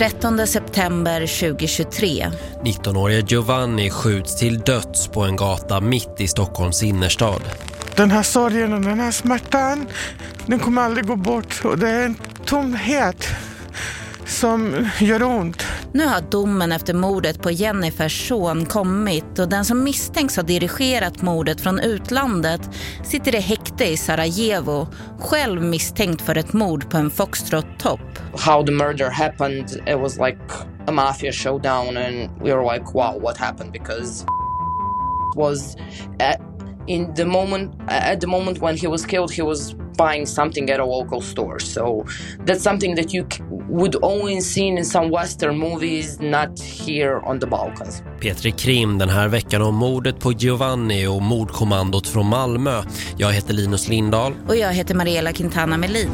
13 september 2023. 19-åriga Giovanni skjuts till döds på en gata mitt i Stockholms innerstad. Den här sorgen och den här smärtan, den kommer aldrig gå bort. Och det är en tomhet som gör ont. Nu har domen efter mordet på Jennifers son kommit och den som misstänks ha dirigerat mordet från utlandet sitter i häkte i Sarajevo, själv misstänkt för ett mord på en foxtrot-topp. How the murder happened, it was like a mafia showdown and we were like, wow, what happened? Because was at, in the moment, at the moment when he was killed, he was buying something at a local store. So that's something that you would only see in some western movies, not here on the Balkans. Petri Krim den här veckan om mordet på Giovanni och mordkommandot från Malmö. Jag heter Linus Lindahl. Och jag heter Mariella Quintana Melin.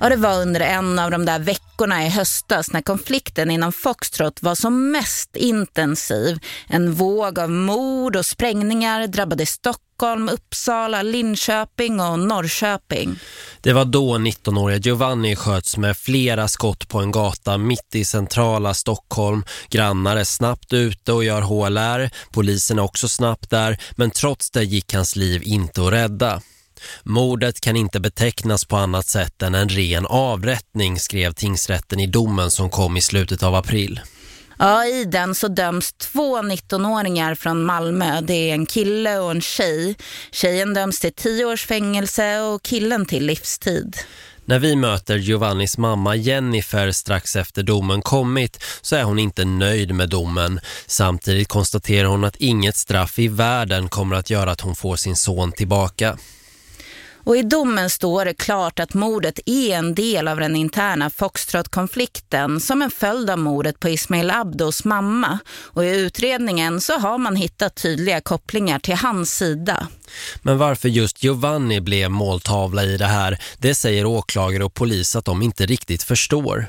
Och det var under en av de där veckorna i höstas när konflikten inom Foxtrot var som mest intensiv. En våg av mord och sprängningar drabbade Stockholm, Uppsala, Linköping och Norrköping. Det var då 19-åriga Giovanni sköts med flera skott på en gata mitt i centrala Stockholm. Grannar är snabbt ute och gör HLR. Polisen är också snabbt där, men trots det gick hans liv inte att rädda. Mordet kan inte betecknas på annat sätt än en ren avrättning, skrev tingsrätten i domen som kom i slutet av april. Ja, i den så döms två 19-åringar från Malmö. Det är en kille och en tjej. Tjejen döms till 10 års fängelse och killen till livstid. När vi möter Giovannis mamma Jennifer strax efter domen kommit så är hon inte nöjd med domen. Samtidigt konstaterar hon att inget straff i världen kommer att göra att hon får sin son tillbaka. Och i domen står det klart att mordet är en del av den interna Foxtrot-konflikten som en följd av mordet på Ismail Abdos mamma. Och i utredningen så har man hittat tydliga kopplingar till hans sida. Men varför just Giovanni blev måltavla i det här, det säger åklagare och polis att de inte riktigt förstår.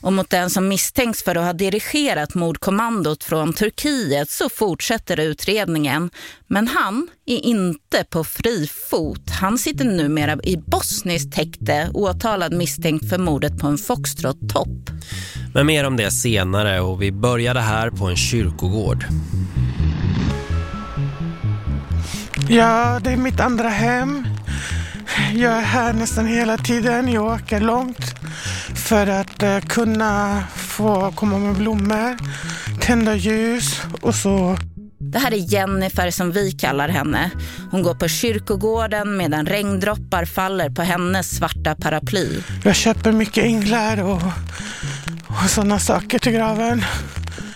Och mot den som misstänks för att ha dirigerat mordkommandot från Turkiet så fortsätter utredningen. Men han är inte på fri fot. Han sitter numera i bosniskt häkte åtalad misstänkt för mordet på en foxtrot-topp. Men mer om det senare och vi började här på en kyrkogård. Ja, det är mitt andra hem. Jag är här nästan hela tiden. Jag åker långt för att uh, kunna få komma med blommor, tända ljus och så. Det här är Jennifer som vi kallar henne. Hon går på kyrkogården medan regndroppar faller på hennes svarta paraply. Jag köper mycket änglar och, och sådana saker till graven.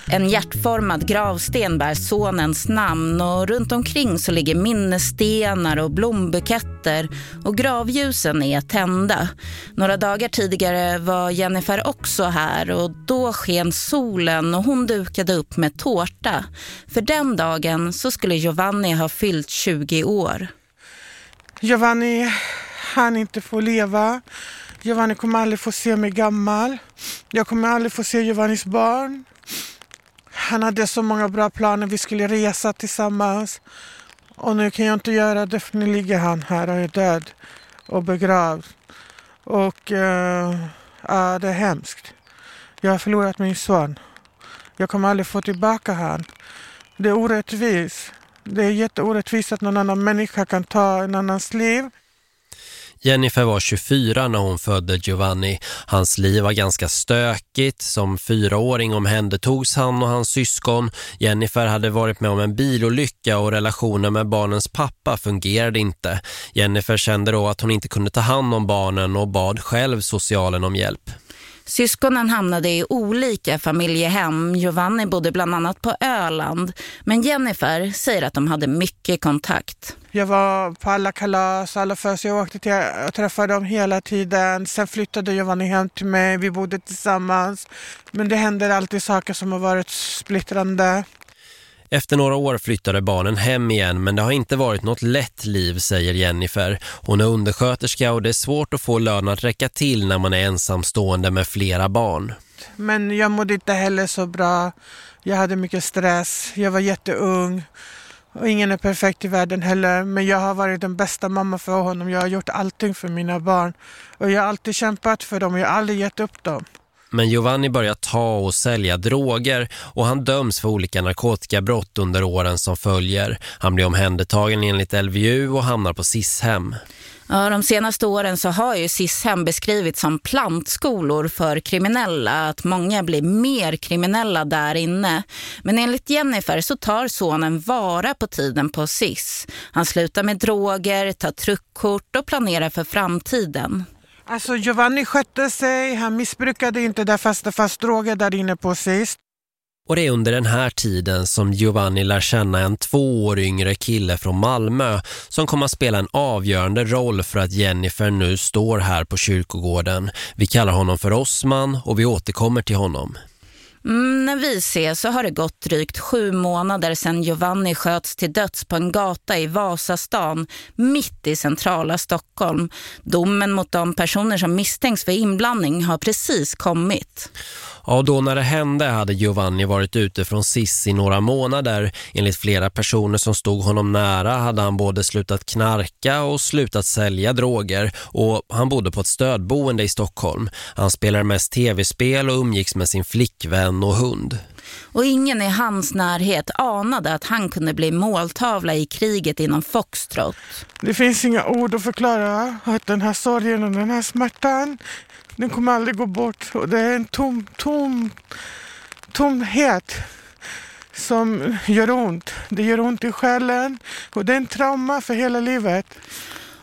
En hjärtformad gravsten bär sonens namn och runt omkring så ligger minnesstenar och blombuketter och gravljusen är tända. Några dagar tidigare var Jennifer också här och då sken solen och hon dukade upp med tårta. För den dagen så skulle Giovanni ha fyllt 20 år. Giovanni han inte få leva. Giovanni kommer aldrig få se mig gammal. Jag kommer aldrig få se Giovannis barn. Han hade så många bra planer. Vi skulle resa tillsammans. Och nu kan jag inte göra det för nu ligger han här och är död och begravd. Och uh, uh, det är hemskt. Jag har förlorat min son. Jag kommer aldrig få tillbaka han. Det är orättvist. Det är jätteorättvist att någon annan människa kan ta en annans liv. Jennifer var 24 när hon födde Giovanni. Hans liv var ganska stökigt. Som fyraåring omhändertogs han och hans syskon. Jennifer hade varit med om en bilolycka och relationen med barnens pappa fungerade inte. Jennifer kände då att hon inte kunde ta hand om barnen och bad själv socialen om hjälp. Syskonen hamnade i olika familjehem. Giovanni bodde bland annat på Öland. Men Jennifer säger att de hade mycket kontakt. Jag var på alla kalas, alla födelser. Jag åkte till och träffade dem hela tiden. Sen flyttade Giovanni hem till mig. Vi bodde tillsammans. Men det händer alltid saker som har varit splittrande. Efter några år flyttade barnen hem igen men det har inte varit något lätt liv, säger Jennifer. Hon är undersköterska och det är svårt att få lön att räcka till när man är ensamstående med flera barn. Men jag mådde inte heller så bra. Jag hade mycket stress. Jag var jätteung. Och ingen är perfekt i världen heller. Men jag har varit den bästa mamma för honom. Jag har gjort allting för mina barn. Och jag har alltid kämpat för dem. Jag har aldrig gett upp dem. Men Giovanni börjar ta och sälja droger och han döms för olika narkotikabrott under åren som följer. Han blir omhändertagen enligt LVU och hamnar på SIS-hem. Ja, de senaste åren så har ju SIS-hem beskrivits som plantskolor för kriminella. Att många blir mer kriminella där inne. Men enligt Jennifer så tar sonen vara på tiden på SIS. Han slutar med droger, tar truckkort och planerar för framtiden. Alltså Giovanni skötte sig, han missbrukade inte där fast det fanns droger där inne på sist. Och det är under den här tiden som Giovanni lär känna en två år yngre kille från Malmö som kommer att spela en avgörande roll för att Jennifer nu står här på kyrkogården. Vi kallar honom för Osman och vi återkommer till honom. Mm, när vi ses så har det gått drygt sju månader sedan Giovanni sköts till döds på en gata i Vasastan mitt i centrala Stockholm. Domen mot de personer som misstänks för inblandning har precis kommit. Ja, då när det hände hade Giovanni varit ute från SIS i några månader. Enligt flera personer som stod honom nära hade han både slutat knarka och slutat sälja droger och han bodde på ett stödboende i Stockholm. Han spelade mest tv-spel och umgicks med sin flickvän och hund. Och ingen i hans närhet anade att han kunde bli måltavla i kriget inom Foxtrot. Det finns inga ord att förklara att den här sorgen och den här smärtan den kommer aldrig gå bort. Och det är en tom, tom, tomhet som gör ont. Det gör ont i själen och det är en trauma för hela livet.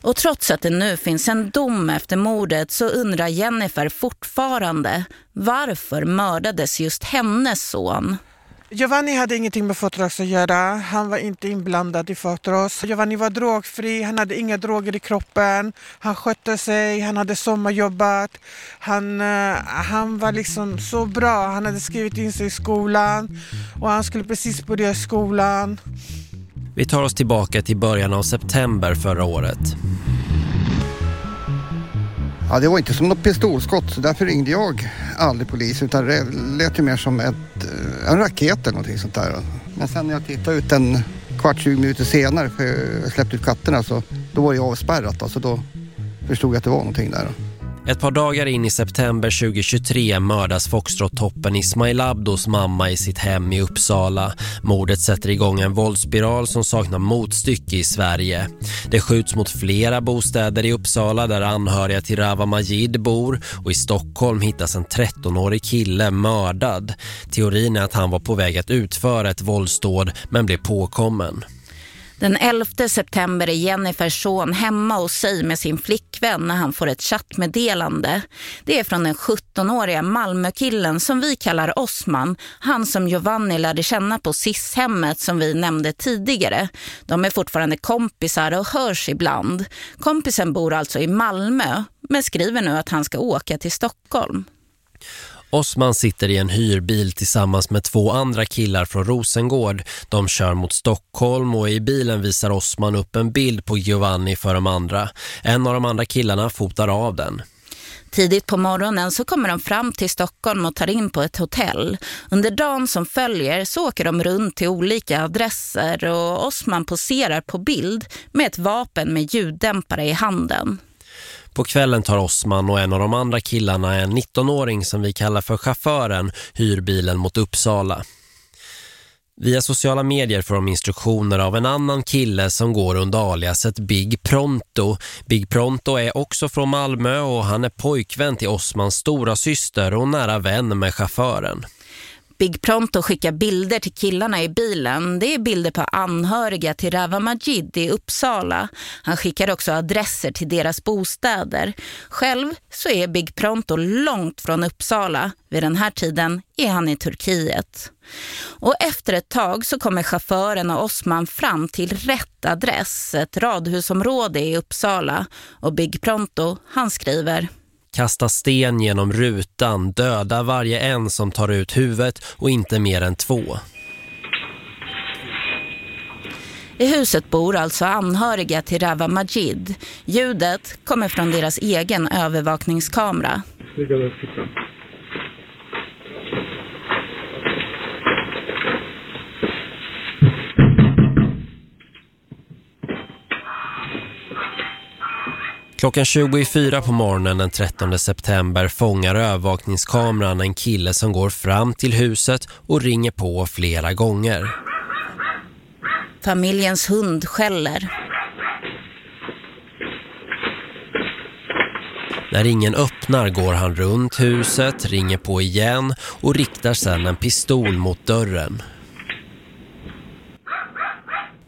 Och trots att det nu finns en dom efter mordet så undrar Jennifer fortfarande varför mördades just hennes son? Giovanni hade ingenting med Fotros att göra. Han var inte inblandad i Fotros. Giovanni var drogfri, han hade inga droger i kroppen. Han skötte sig, han hade sommarjobbat. Han, eh, han var liksom så bra. Han hade skrivit in sig i skolan och han skulle precis börja skolan. Vi tar oss tillbaka till början av september förra året. Ja, det var inte som något pistolskott så därför ringde jag aldrig polis utan det lät ju mer som ett, eh, en raket eller någonting sånt där. Men sen när jag tittade ut en kvart, 20 minuter senare för jag släppte ut katterna så då var det avspärrat. Alltså då förstod jag att det var någonting där. Ett par dagar in i september 2023 mördas Foxtrot-toppen Ismail Abdos mamma i sitt hem i Uppsala. Mordet sätter igång en våldsspiral som saknar motstycke i Sverige. Det skjuts mot flera bostäder i Uppsala där anhöriga till Rava Majid bor och i Stockholm hittas en 13-årig kille mördad. Teorin är att han var på väg att utföra ett våldsdåd men blev påkommen. Den 11 september är Jennifers son hemma hos sig med sin flickvän när han får ett chattmeddelande. Det är från den 17-åriga Malmökillen som vi kallar Osman, han som Giovanni lärde känna på SIS-hemmet som vi nämnde tidigare. De är fortfarande kompisar och hörs ibland. Kompisen bor alltså i Malmö men skriver nu att han ska åka till Stockholm. Osman sitter i en hyrbil tillsammans med två andra killar från Rosengård. De kör mot Stockholm och i bilen visar Osman upp en bild på Giovanni för de andra. En av de andra killarna fotar av den. Tidigt på morgonen så kommer de fram till Stockholm och tar in på ett hotell. Under dagen som följer så åker de runt till olika adresser och Osman poserar på bild med ett vapen med ljuddämpare i handen. På kvällen tar Osman och en av de andra killarna, en 19-åring som vi kallar för chauffören, hyrbilen mot Uppsala. Via sociala medier får de instruktioner av en annan kille som går under aliaset Big Pronto. Big Pronto är också från Malmö och han är pojkvän till Osmans stora syster och nära vän med chauffören. Big Pronto skickar bilder till killarna i bilen. Det är bilder på anhöriga till Rava Majid i Uppsala. Han skickar också adresser till deras bostäder. Själv så är Big Pronto långt från Uppsala. Vid den här tiden är han i Turkiet. Och efter ett tag så kommer chauffören och Osman fram till rätt adress, ett radhusområde i Uppsala. Och Big Pronto, han skriver kasta sten genom rutan, döda varje en som tar ut huvudet och inte mer än två. I huset bor alltså anhöriga till Rava Majid. Ljudet kommer från deras egen övervakningskamera. Klockan 24 på morgonen den 13 september fångar övervakningskameran en kille som går fram till huset och ringer på flera gånger. Familjens hund skäller. När ingen öppnar går han runt huset, ringer på igen och riktar sedan en pistol mot dörren.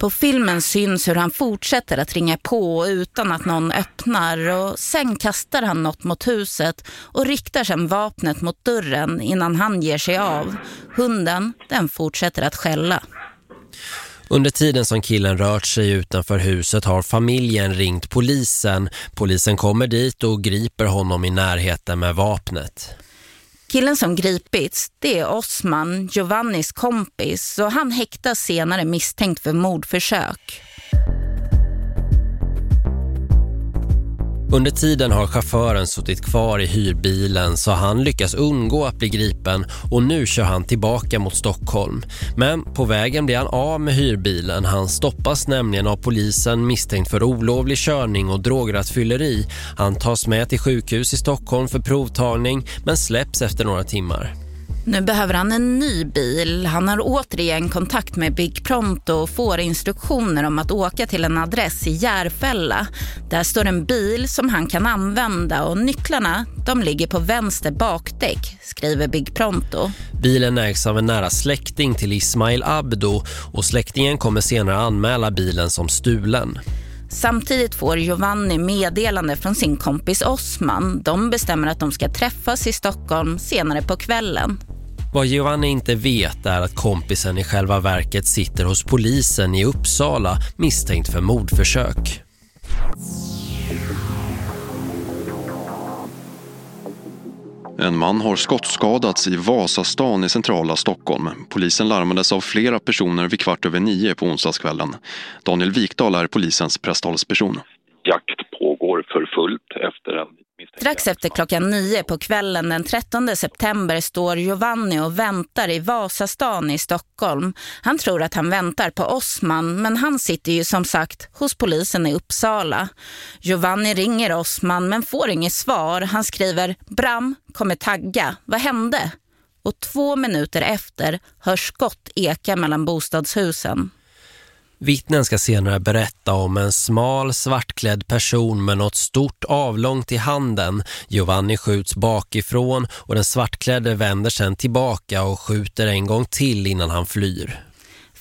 På filmen syns hur han fortsätter att ringa på utan att någon öppnar och sen kastar han något mot huset och riktar sedan vapnet mot dörren innan han ger sig av. Hunden, den fortsätter att skälla. Under tiden som killen rört sig utanför huset har familjen ringt polisen. Polisen kommer dit och griper honom i närheten med vapnet. Killen som gripits, det är Osman, Giovannis kompis och han häktas senare misstänkt för mordförsök. Under tiden har chauffören suttit kvar i hyrbilen så han lyckas undgå att bli gripen och nu kör han tillbaka mot Stockholm. Men på vägen blir han av med hyrbilen. Han stoppas nämligen av polisen misstänkt för olovlig körning och drograttfylleri. Han tas med till sjukhus i Stockholm för provtagning men släpps efter några timmar. Nu behöver han en ny bil. Han har återigen kontakt med Big Pronto och får instruktioner om att åka till en adress i Järfälla. Där står en bil som han kan använda och nycklarna de ligger på vänster bakdäck, skriver Big Pronto. Bilen ägs av en nära släkting till Ismail Abdo och släktingen kommer senare anmäla bilen som stulen. Samtidigt får Giovanni meddelande från sin kompis Osman. De bestämmer att de ska träffas i Stockholm senare på kvällen. Vad Giovanni inte vet är att kompisen i själva verket sitter hos polisen i Uppsala misstänkt för mordförsök. En man har skottskadats i Vasastan i centrala Stockholm. Polisen larmades av flera personer vid kvart över nio på onsdagskvällen. Daniel Wikdal är polisens presstalsperson. Jag för fullt efter en Strax efter klockan nio på kvällen den 13 september står Giovanni och väntar i Vasastan i Stockholm. Han tror att han väntar på Osman men han sitter ju som sagt hos polisen i Uppsala. Giovanni ringer Osman men får inget svar. Han skriver Bram kommer tagga. Vad hände? Och två minuter efter hörs skott eka mellan bostadshusen. Vittnen ska senare berätta om en smal svartklädd person med något stort avlångt i handen. Giovanni skjuts bakifrån och den svartklädde vänder sen tillbaka och skjuter en gång till innan han flyr.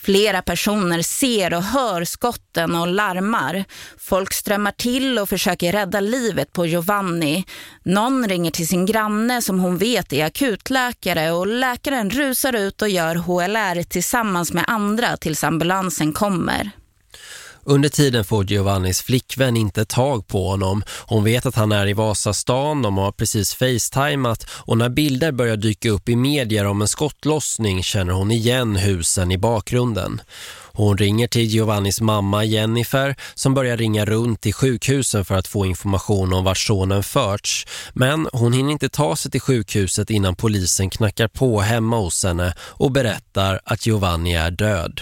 Flera personer ser och hör skotten och larmar. Folk strömmar till och försöker rädda livet på Giovanni. Någon ringer till sin granne som hon vet är akutläkare och läkaren rusar ut och gör HLR tillsammans med andra tills ambulansen kommer. Under tiden får Giovannis flickvän inte tag på honom. Hon vet att han är i Vasastan, de har precis facetimat och när bilder börjar dyka upp i medier om en skottlossning känner hon igen husen i bakgrunden. Hon ringer till Giovannis mamma Jennifer som börjar ringa runt till sjukhusen för att få information om vart sonen förts. Men hon hinner inte ta sig till sjukhuset innan polisen knackar på hemma hos henne och berättar att Giovanni är död.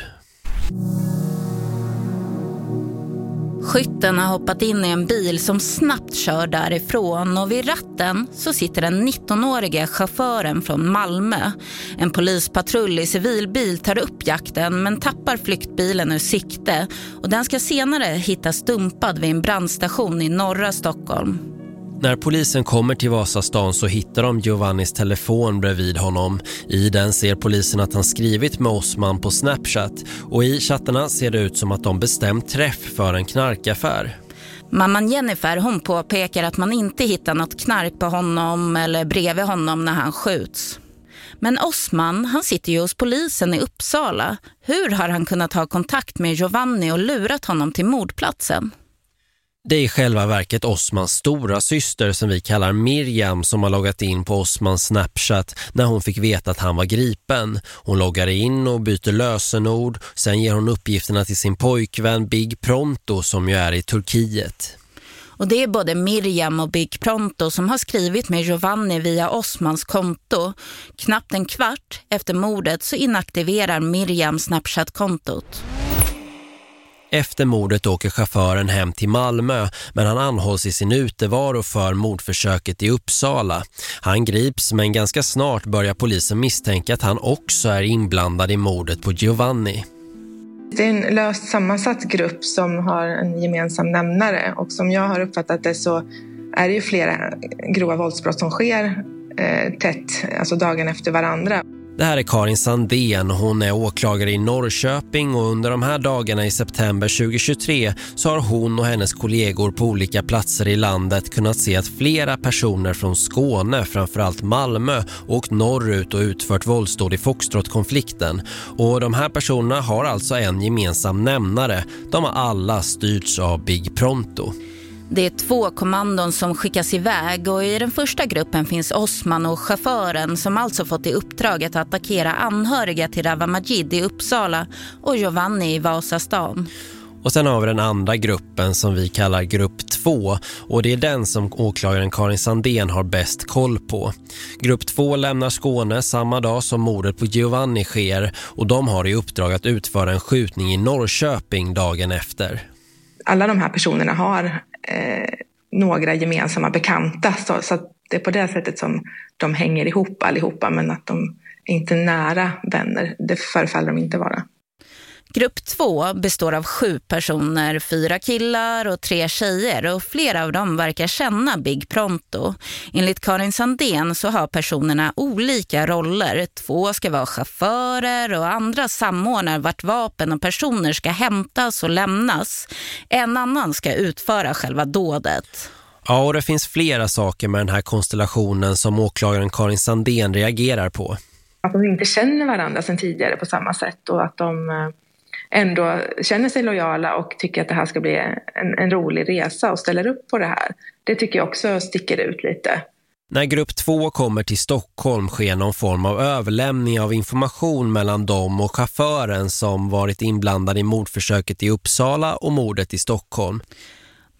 Skytten har hoppat in i en bil som snabbt kör därifrån och vid ratten så sitter den 19-åriga chauffören från Malmö. En polispatrull i civilbil tar upp jakten men tappar flyktbilen ur sikte och den ska senare hittas dumpad vid en brandstation i norra Stockholm. När polisen kommer till Vasastan så hittar de Giovannis telefon bredvid honom. I den ser polisen att han skrivit med Osman på Snapchat och i chattarna ser det ut som att de bestämt träff för en knarkaffär. Mamman Jennifer hon påpekar att man inte hittar något knark på honom eller bredvid honom när han skjuts. Men Osman, han sitter ju hos polisen i Uppsala. Hur har han kunnat ha kontakt med Giovanni och lurat honom till mordplatsen? Det är i själva verket Osmans stora syster som vi kallar Miriam som har loggat in på Osmans Snapchat när hon fick veta att han var gripen. Hon loggar in och byter lösenord. Sen ger hon uppgifterna till sin pojkvän Big Pronto som ju är i Turkiet. Och det är både Miriam och Big Pronto som har skrivit med Giovanni via Osmans konto. Knappt en kvart efter mordet så inaktiverar Miriam Snapchat-kontot. Efter mordet åker chauffören hem till Malmö men han anhålls i sin utevaro för mordförsöket i Uppsala. Han grips men ganska snart börjar polisen misstänka att han också är inblandad i mordet på Giovanni. Det är en löst sammansatt grupp som har en gemensam nämnare och som jag har uppfattat det så är det ju flera grova våldsbrott som sker eh, tätt, alltså dagen efter varandra. Det här är Karin Sandén, hon är åklagare i Norrköping och under de här dagarna i september 2023 så har hon och hennes kollegor på olika platser i landet kunnat se att flera personer från Skåne, framförallt Malmö, åkt norrut och utfört våldsdåd i Foxtrot-konflikten. Och de här personerna har alltså en gemensam nämnare. De har alla styrts av Big Pronto. Det är två kommandon som skickas iväg och i den första gruppen finns Osman och chauffören som alltså fått i uppdrag att attackera anhöriga till Rava Majid i Uppsala och Giovanni i Vasastan. Och sen har vi den andra gruppen som vi kallar grupp 2 och det är den som åklagaren Karin Sandén har bäst koll på. Grupp 2 lämnar Skåne samma dag som mordet på Giovanni sker och de har i uppdrag att utföra en skjutning i Norrköping dagen efter. Alla de här personerna har eh, några gemensamma bekanta så, så att det är på det sättet som de hänger ihop allihopa men att de är inte nära vänner, det förefaller de inte vara. Grupp 2 består av sju personer, fyra killar och tre tjejer och flera av dem verkar känna Big Pronto. Enligt Karin Sandén så har personerna olika roller. Två ska vara chaufförer och andra samordnar vart vapen och personer ska hämtas och lämnas. En annan ska utföra själva dådet. Ja, och det finns flera saker med den här konstellationen som åklagaren Karin Sandén reagerar på. Att de inte känner varandra sedan tidigare på samma sätt och att de eh, ändå känner sig lojala och tycker att det här ska bli en, en rolig resa och ställer upp på det här. Det tycker jag också sticker ut lite. När grupp två kommer till Stockholm sker någon form av överlämning av information mellan dem och chauffören som varit inblandad i mordförsöket i Uppsala och mordet i Stockholm.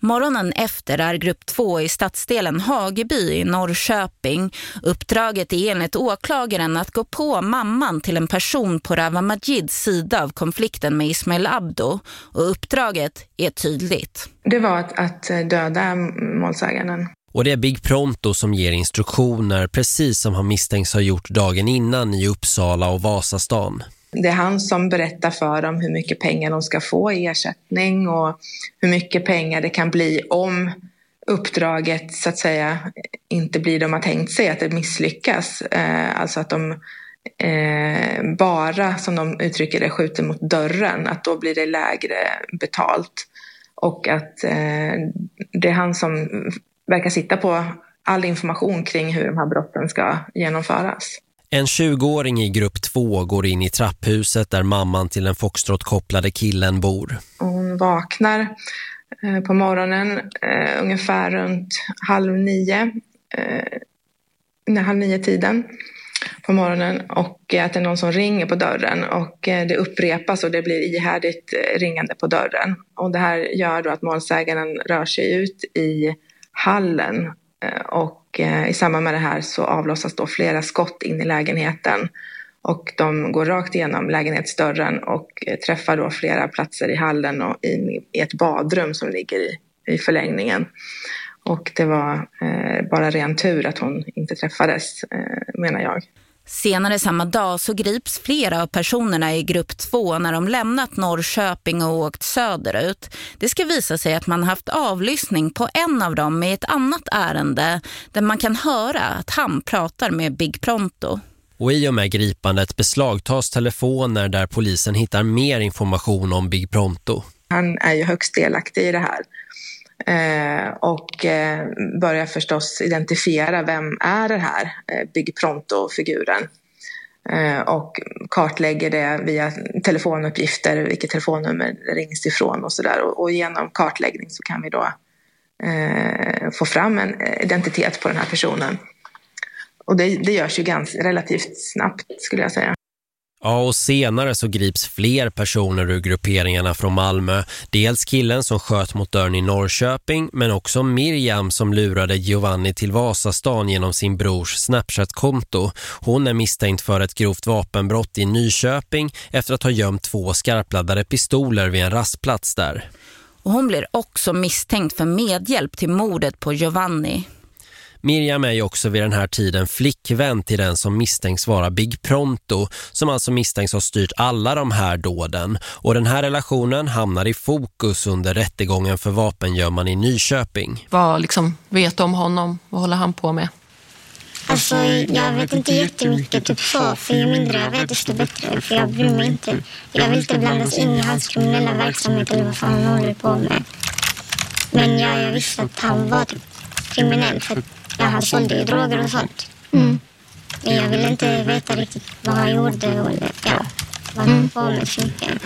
Morgonen efter är grupp 2 i stadsdelen Hageby i Norrköping. Uppdraget är enligt åklagaren att gå på mamman till en person på Rava Majids sida av konflikten med Ismail Abdo. Och uppdraget är tydligt. Det var att, att döda målsägaren. Och det är Big Pronto som ger instruktioner precis som han misstänks ha gjort dagen innan i Uppsala och Vasastan. Det är han som berättar för dem hur mycket pengar de ska få i ersättning och hur mycket pengar det kan bli om uppdraget så att säga inte blir de har tänkt sig, att det misslyckas. Eh, alltså att de eh, bara, som de uttrycker det, skjuter mot dörren, att då blir det lägre betalt. Och att eh, det är han som verkar sitta på all information kring hur de här brotten ska genomföras. En 20-åring i grupp 2 går in i trapphuset där mamman till den foxtrot-kopplade killen bor. Hon vaknar eh, på morgonen eh, ungefär runt halv nio, eh, halv nio tiden på morgonen och eh, att det är någon som ringer på dörren och det upprepas och det blir ihärdigt ringande på dörren. Och det här gör då att målsägaren rör sig ut i hallen och och Eh, i samband med det här så avlossas då flera skott in i lägenheten och de går rakt igenom lägenhetsdörren och eh, träffar då flera platser i hallen och i, ett badrum som ligger i, i förlängningen. Och det var eh, bara ren tur att hon inte träffades, eh, menar jag. Senare samma dag så grips flera av personerna i grupp 2 när de lämnat Norrköping och åkt söderut. Det ska visa sig att man haft avlyssning på en av dem i ett annat ärende där man kan höra att han pratar med Big Pronto. Och i och med gripandet beslagtas telefoner där polisen hittar mer information om Big Pronto. Han är ju högst delaktig i det här. Eh, och eh, börjar förstås identifiera vem är det här eh, Big Pronto-figuren. Eh, och kartlägger det via telefonuppgifter, vilket telefonnummer det rings ifrån och sådär. Och, och, genom kartläggning så kan vi då eh, få fram en eh, identitet på den här personen. Och det, det görs ju ganska relativt snabbt skulle jag säga. Ja, och senare så grips fler personer ur grupperingarna från Malmö. Dels killen som sköt mot dörren i Norrköping, men också Miriam som lurade Giovanni till Vasastan genom sin brors Snapchat-konto. Hon är misstänkt för ett grovt vapenbrott i Nyköping efter att ha gömt två skarpladdade pistoler vid en rastplats där. Och hon blir också misstänkt för medhjälp till mordet på Giovanni. Miriam är ju också vid den här tiden flickvän till den som misstänks vara Big Pronto som alltså misstänks ha styrt alla de här dåden. Och den här relationen hamnar i fokus under rättegången för vapengömman i Nyköping. Vad liksom vet du om honom? Vad håller han på med? Alltså, jag vet inte jättemycket typ så. För ju mindre jag vet desto bättre. För jag bryr mig inte. Jag vill inte blandas in i hans kriminella verksamhet eller vad fan han håller på med. Men ja, jag visste att han var typ kriminell för Ja, han sålde ju droger och sånt. Mm. Men jag ville inte veta riktigt vad han gjorde eller ja, vad han mm. på med mycket.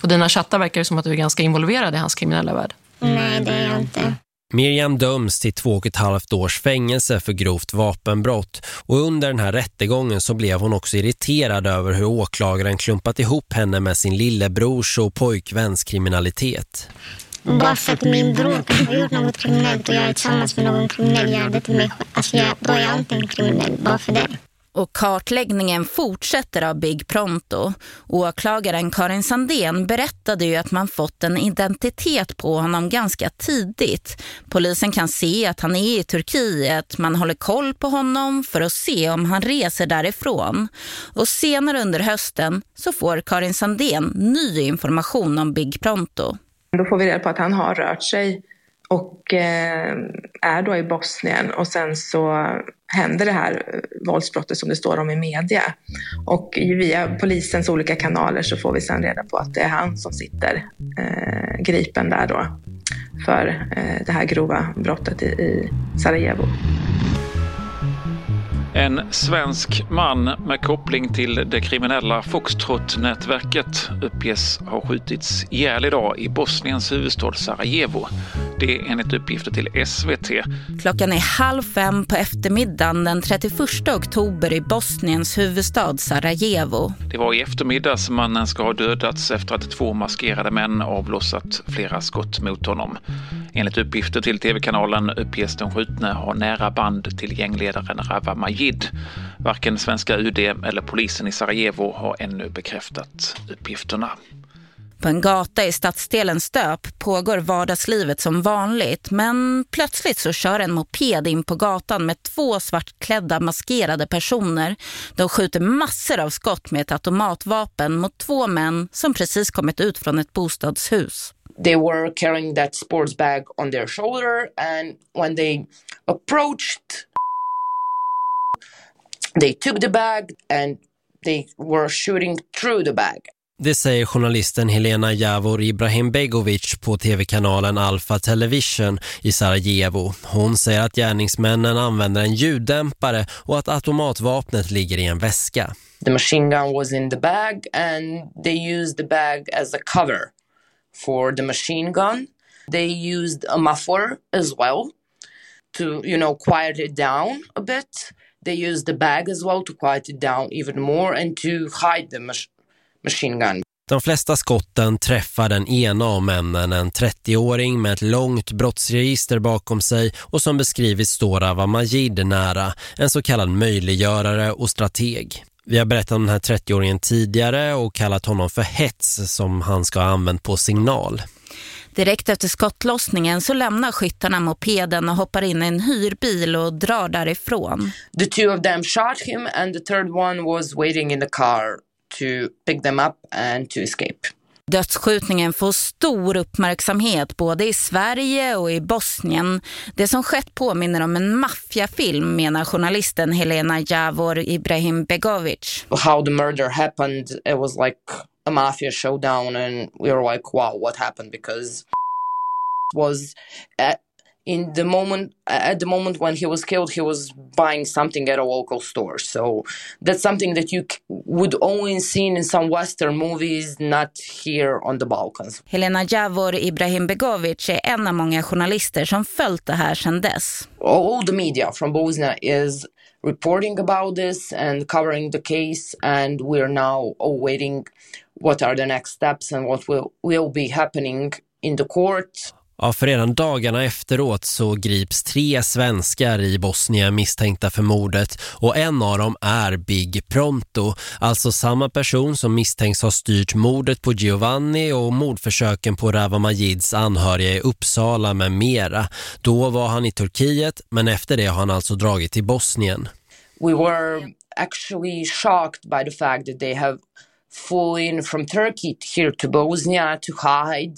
På dina chattar verkar det som att du är ganska involverad i hans kriminella värld. Nej, det är jag inte. Miriam döms till två och ett halvt års fängelse för grovt vapenbrott och under den här rättegången så blev hon också irriterad över hur åklagaren klumpat ihop henne med sin lillebrors och pojkväns kriminalitet. Bara för att min bror har gjort något kriminellt och jag är tillsammans med någon kriminell gör det till mig. Alltså jag, då är jag inte en kriminell, bara för det. Och kartläggningen fortsätter av Big Pronto. Åklagaren Karin Sandén berättade ju att man fått en identitet på honom ganska tidigt. Polisen kan se att han är i Turkiet. Man håller koll på honom för att se om han reser därifrån. Och senare under hösten så får Karin Sandén ny information om Big Pronto. Då får vi reda på att han har rört sig och eh, är då i Bosnien och sen så händer det här våldsbrottet som det står om i media. Och via polisens olika kanaler så får vi sen reda på att det är han som sitter eh, gripen där då för eh, det här grova brottet i, i Sarajevo. En svensk man med koppling till det kriminella Foxtrot-nätverket uppges ha skjutits ihjäl idag i Bosniens huvudstad Sarajevo. Det är enligt uppgifter till SVT. Klockan är halv fem på eftermiddagen den 31 oktober i Bosniens huvudstad Sarajevo. Det var i eftermiddag som mannen ska ha dödats efter att två maskerade män avlossat flera skott mot honom. Enligt uppgifter till tv-kanalen uppges den skjutne ha nära band till gängledaren Rawa Majid. Varken svenska UD eller polisen i Sarajevo har ännu bekräftat uppgifterna. På en gata i stadsdelen Stöp pågår vardagslivet som vanligt men plötsligt så kör en moped in på gatan med två svartklädda maskerade personer. De skjuter massor av skott med ett automatvapen mot två män som precis kommit ut från ett bostadshus. They were carrying that sports bag on their shoulder and when they approached they took the bag and they were shooting through the bag. Det säger journalisten Helena Javor Ibrahim Begovic på tv-kanalen Alfa Television i Sarajevo. Hon säger att gärningsmännen använder en ljuddämpare och att automatvapnet ligger i en väska. The machine gun was in the bag and they used the bag as a cover for the machine gun. They used a muffler as well to, you know, quiet it down a bit. They used the bag as well to quiet it down even more and to hide the mach machine gun. De flesta skotten träffar den ena av männen, en 30-åring med ett långt brottsregister bakom sig och som beskrivits står Rava Majid nära, en så kallad möjliggörare och strateg. Vi har berättat om den här 30-åringen tidigare och kallat honom för hets som han ska ha använt på signal. Direkt efter skottlossningen så lämnar skyttarna mopeden och hoppar in i en hyrbil och drar därifrån. The two of them shot him and the third one was waiting in the car to pick them up and to escape. Dödsskjutningen får stor uppmärksamhet både i Sverige och i Bosnien. Det som skett påminner om en maffiafilm menar journalisten Helena Javor Ibrahim Begovic. How the murder happened, it was like a mafia showdown and we were like wow what happened because it was eh, in the moment at the moment when he was killed he was buying something at a local store. So that's something that you would only see in some western movies not here on the balkans. Helena Javor Ibrahim Begovic är en av många journalister som följt det här sedan dess. All the media from Bosnia is reporting about this and covering the case and we're now awaiting what are the next steps and what will, will be happening in the court Ja, för redan dagarna efteråt så grips tre svenskar i Bosnien misstänkta för mordet och en av dem är Big Pronto, alltså samma person som misstänks ha styrt mordet på Giovanni och mordförsöken på Rava Majids anhöriga i Uppsala med mera. Då var han i Turkiet men efter det har han alltså dragit till Bosnien. We were actually shocked by the fact that they have flown from Turkey here to Bosnia to hide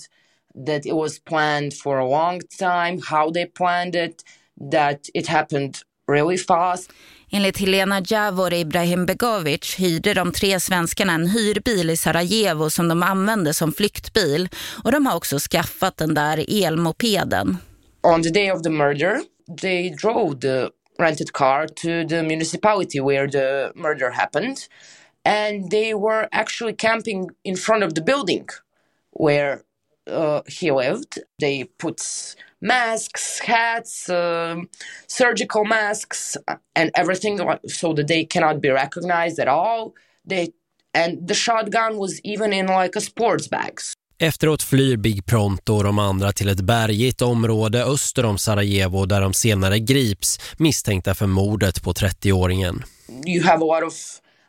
that it was planned for a long time, how they planned it, that it happened really fast. Enligt Helena Javor Ibrahim Begovic hyrde de tre svenskarna en hyrbil i Sarajevo som de använde som flyktbil och de har också skaffat den där elmopeden. On the day of the murder, they drove the rented car to the municipality where the murder happened and they were actually camping in front of the building where uh, he lived. They put masks, hats, uh, surgical masks, and everything so that they cannot be recognized at all. They and the shotgun was even in like a sports bags. Efteråt flyr Big Pronto och de andra till ett bergigt område öster om Sarajevo där de senare grips misstänkta för mordet på 30-åringen. You have a lot of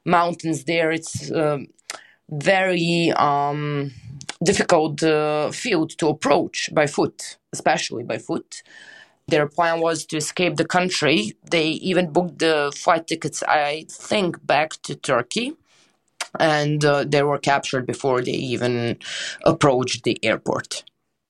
mountains there. It's uh, very um, difficult uh, field to approach by foot, especially by foot. Their plan was to escape the country. They even booked the flight tickets, I think, back to Turkey. And uh, they were captured before they even approached the airport.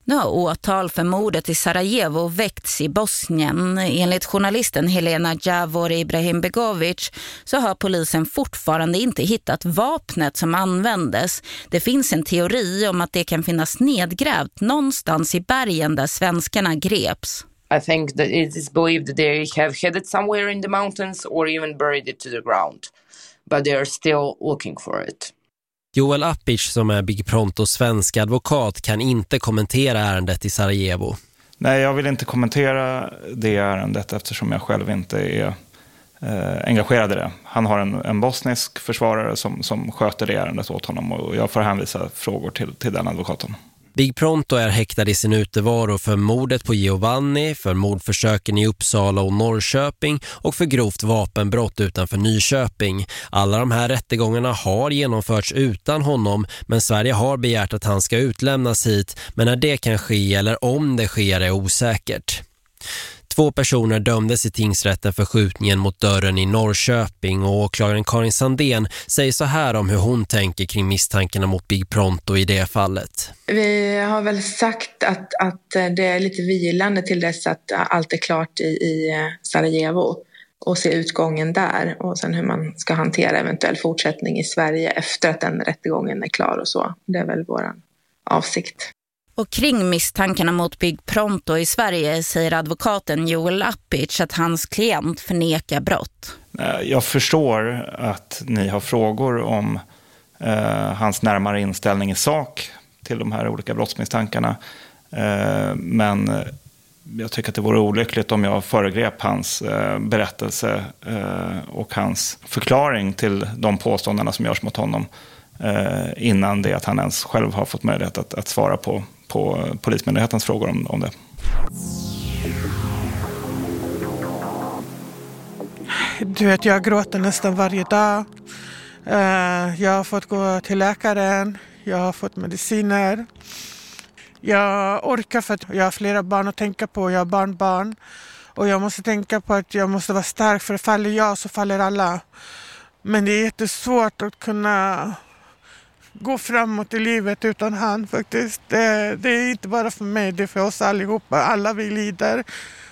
Nu har åtal för mordet i Sarajevo väckts i Bosnien. Enligt journalisten Helena Javor Ibrahim Begovic så har polisen fortfarande inte hittat vapnet som användes. Det finns en teori om att det kan finnas nedgrävt någonstans i bergen där svenskarna greps. I think that it is believed that they have hid it somewhere in the mountains or even buried it to the ground. But they are still looking for it. Joel Appich, som är Big Prontos svenska advokat kan inte kommentera ärendet i Sarajevo. Nej, jag vill inte kommentera det ärendet eftersom jag själv inte är eh, engagerad i det. Han har en, en bosnisk försvarare som, som sköter det ärendet åt honom och jag får hänvisa frågor till, till den advokaten. Big Pronto är häktad i sin utevaro för mordet på Giovanni, för mordförsöken i Uppsala och Norrköping och för grovt vapenbrott utanför Nyköping. Alla de här rättegångarna har genomförts utan honom men Sverige har begärt att han ska utlämnas hit men när det kan ske eller om det sker är osäkert. Två personer dömdes i tingsrätten för skjutningen mot dörren i Norrköping och åklagaren Karin Sandén säger så här om hur hon tänker kring misstankarna mot Big Pronto i det fallet. Vi har väl sagt att, att det är lite vilande till dess att allt är klart i, i Sarajevo och se utgången där och sen hur man ska hantera eventuell fortsättning i Sverige efter att den rättegången är klar och så. Det är väl vår avsikt. Och kring misstankarna mot Big Pronto i Sverige säger advokaten Joel Appic att hans klient förnekar brott. Eh, jag förstår att ni har frågor om eh, hans närmare inställning i sak till de här olika brottsmisstankarna. Eh, men eh, jag tycker att det vore olyckligt om jag föregrep hans eh, berättelse eh, och hans förklaring till de påståendena som görs mot honom eh, innan det att han ens själv har fått möjlighet att, att svara på på Polismyndighetens frågor om, om det. Du vet, jag gråter nästan varje dag. Eh, jag har fått gå till läkaren, jag har fått mediciner. Jag orkar för att jag har flera barn att tänka på, jag har barnbarn. Och jag måste tänka på att jag måste vara stark för faller jag så faller alla. Men det är jättesvårt att kunna gå framåt i livet utan han faktiskt. Det, det, är inte bara för mig, det är för oss allihopa. Alla vi lider.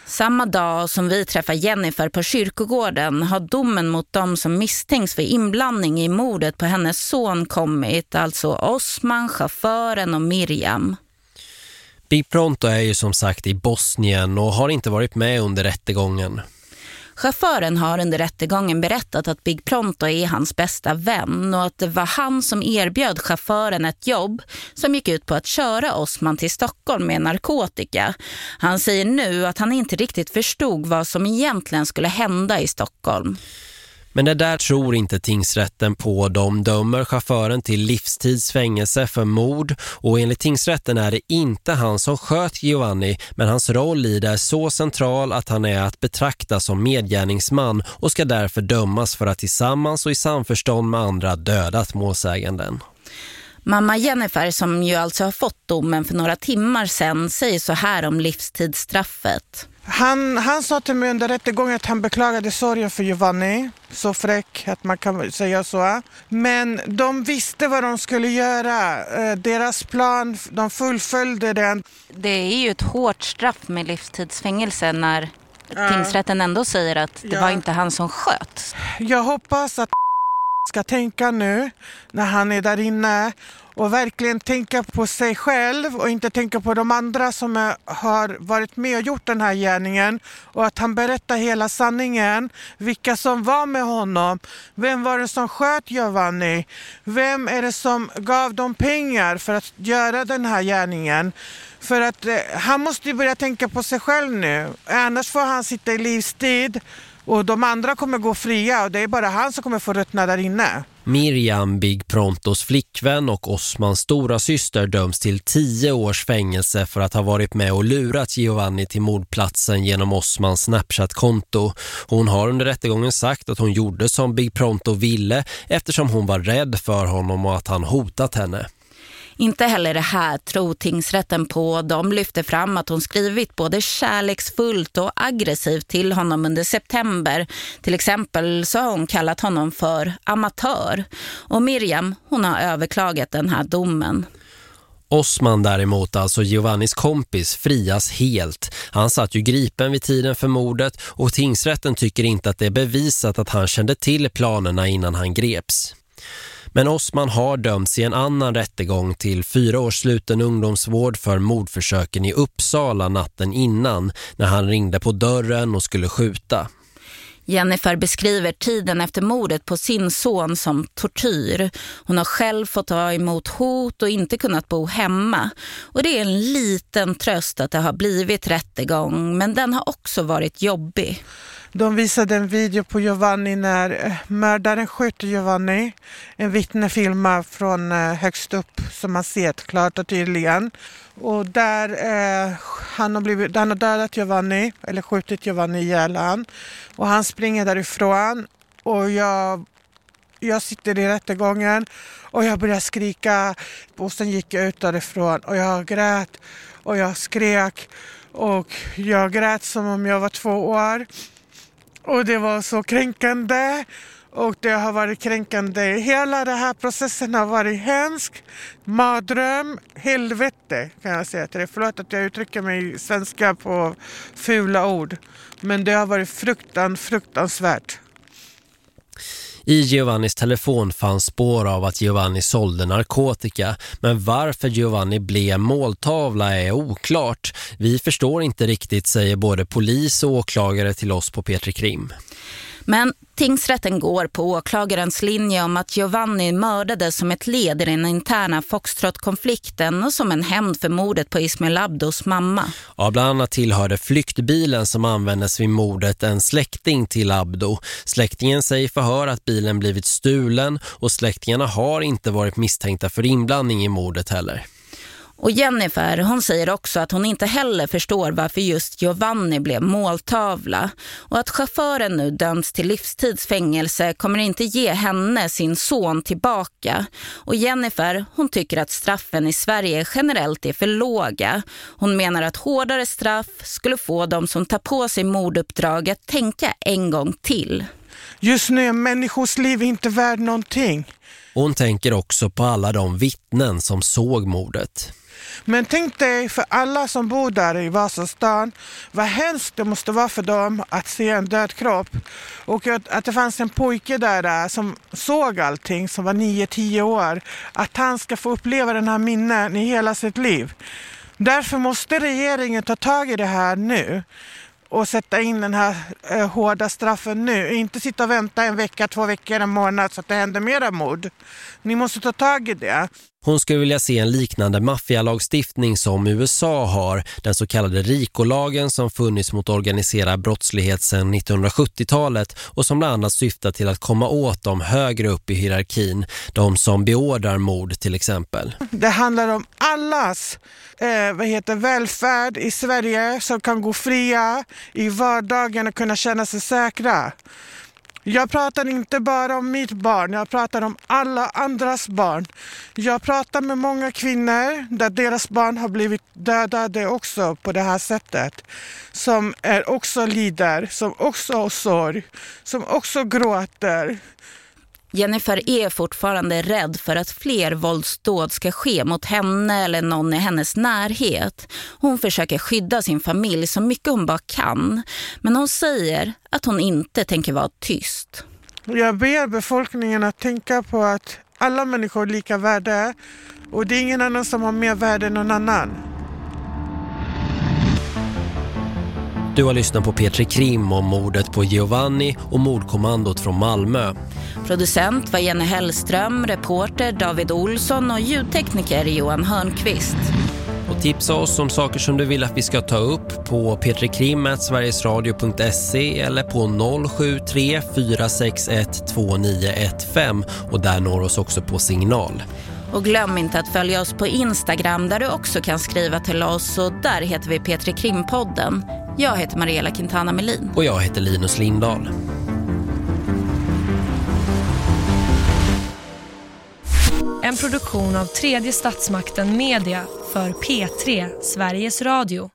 Samma dag som vi träffar Jennifer på kyrkogården har domen mot dem som misstänks för inblandning i mordet på hennes son kommit, alltså Osman, chauffören och Miriam. Big Pronto är ju som sagt i Bosnien och har inte varit med under rättegången. Chauffören har under rättegången berättat att Big Pronto är hans bästa vän och att det var han som erbjöd chauffören ett jobb som gick ut på att köra Osman till Stockholm med narkotika. Han säger nu att han inte riktigt förstod vad som egentligen skulle hända i Stockholm. Men det där tror inte tingsrätten på. De dömer chauffören till livstidsfängelse för mord och enligt tingsrätten är det inte han som sköt Giovanni men hans roll i det är så central att han är att betrakta som medgärningsman och ska därför dömas för att tillsammans och i samförstånd med andra dödat målsäganden. Mamma Jennifer som ju alltså har fått domen för några timmar sedan säger så här om livstidsstraffet. Han, han sa till mig under rättegången att han beklagade sorgen för Giovanni. Så fräck att man kan säga så. Men de visste vad de skulle göra. Eh, deras plan, de fullföljde den. Det är ju ett hårt straff med livstidsfängelse när ja. tingsrätten ändå säger att det ja. var inte han som sköt. Jag hoppas att ska tänka nu när han är där inne och verkligen tänka på sig själv och inte tänka på de andra som är, har varit med och gjort den här gärningen. Och att han berättar hela sanningen, vilka som var med honom, vem var det som sköt Giovanni, vem är det som gav dem pengar för att göra den här gärningen. För att eh, han måste ju börja tänka på sig själv nu, annars får han sitta i livstid och de andra kommer gå fria och det är bara han som kommer få ruttna där inne. Miriam Big Prontos flickvän och Osmans stora syster döms till tio års fängelse för att ha varit med och lurat Giovanni till mordplatsen genom Osmans Snapchat-konto. Hon har under rättegången sagt att hon gjorde som Big Pronto ville eftersom hon var rädd för honom och att han hotat henne. Inte heller det här tror tingsrätten på. De lyfter fram att hon skrivit både kärleksfullt och aggressivt till honom under september. Till exempel så har hon kallat honom för amatör. Och Miriam, hon har överklagat den här domen. Osman däremot, alltså Giovannis kompis, frias helt. Han satt ju gripen vid tiden för mordet och tingsrätten tycker inte att det är bevisat att han kände till planerna innan han greps. Men Osman har dömts i en annan rättegång till fyra års sluten ungdomsvård för mordförsöken i Uppsala natten innan när han ringde på dörren och skulle skjuta. Jennifer beskriver tiden efter mordet på sin son som tortyr. Hon har själv fått ta emot hot och inte kunnat bo hemma. Och det är en liten tröst att det har blivit rättegång men den har också varit jobbig. De visade en video på Giovanni när eh, mördaren skjuter Giovanni. En vittne filmar från eh, högst upp som man ser klart och tydligen. Och där eh, han, har blivit, han har dödat Giovanni, eller skjutit Giovanni ihjäl han. Och han springer därifrån och jag, jag sitter i rättegången och jag börjar skrika. Och sen gick jag ut därifrån och jag grät och jag skrek. Och jag grät som om jag var två år. Och det var så kränkande. Och det har varit kränkande. Hela den här processen har varit hemsk. Mardröm, helvete kan jag säga till dig. Förlåt att jag uttrycker mig svenska på fula ord. Men det har varit fruktan, fruktansvärt. I Giovannis telefon fanns spår av att Giovanni sålde narkotika, men varför Giovanni blev måltavla är oklart. Vi förstår inte riktigt, säger både polis och åklagare till oss på Petri Krim. Men tingsrätten går på åklagarens linje om att Giovanni mördades som ett led i den interna Foxtrot-konflikten och som en hämnd för mordet på Ismail Abdos mamma. Ja, bland annat tillhörde flyktbilen som användes vid mordet en släkting till Abdo. Släktingen säger förhör att bilen blivit stulen och släktingarna har inte varit misstänkta för inblandning i mordet heller. Och Jennifer hon säger också att hon inte heller förstår varför just Giovanni blev måltavla. Och att chauffören nu dömts till livstidsfängelse kommer inte ge henne sin son tillbaka. Och Jennifer hon tycker att straffen i Sverige generellt är för låga. Hon menar att hårdare straff skulle få de som tar på sig morduppdraget tänka en gång till. Just nu är människors liv inte värd någonting. Hon tänker också på alla de vittnen som såg mordet. Men tänk dig för alla som bor där i Vasastan, vad hemskt det måste vara för dem att se en död kropp. Och att det fanns en pojke där som såg allting, som var 9-10 år. Att han ska få uppleva den här minnen i hela sitt liv. Därför måste regeringen ta tag i det här nu och sätta in den här eh, hårda straffen nu. Inte sitta och vänta en vecka, två veckor, en månad så att det händer mera mord. Ni måste ta tag i det. Hon skulle vilja se en liknande maffialagstiftning som USA har, den så kallade RICO-lagen som funnits mot organiserad brottslighet sedan 1970-talet och som bland annat syftar till att komma åt de högre upp i hierarkin, de som beordrar mord till exempel. Det handlar om allas eh, vad heter, välfärd i Sverige som kan gå fria i vardagen och kunna känna sig säkra. Jag pratar inte bara om mitt barn, jag pratar om alla andras barn. Jag pratar med många kvinnor där deras barn har blivit dödade också på det här sättet. Som är också lider, som också har sorg, som också gråter. Jennifer är fortfarande rädd för att fler våldsdåd ska ske mot henne eller någon i hennes närhet. Hon försöker skydda sin familj så mycket hon bara kan. Men hon säger att hon inte tänker vara tyst. Jag ber befolkningen att tänka på att alla människor är lika värde och det är ingen annan som har mer värde än någon annan. Du har lyssnat på Petri Krim om mordet på Giovanni och mordkommandot från Malmö. Producent var Jenny Hellström, reporter David Olsson och ljudtekniker Johan Hörnqvist. Och tipsa oss om saker som du vill att vi ska ta upp på petrikrim.sverigesradio.se eller på 073 461 2915 och där når oss också på signal. Och glöm inte att följa oss på Instagram där du också kan skriva till oss och där heter vi Petri Krimpodden. Jag heter Mariella Quintana Melin. Och jag heter Linus Lindahl. En produktion av tredje statsmakten Media för P3 Sveriges Radio.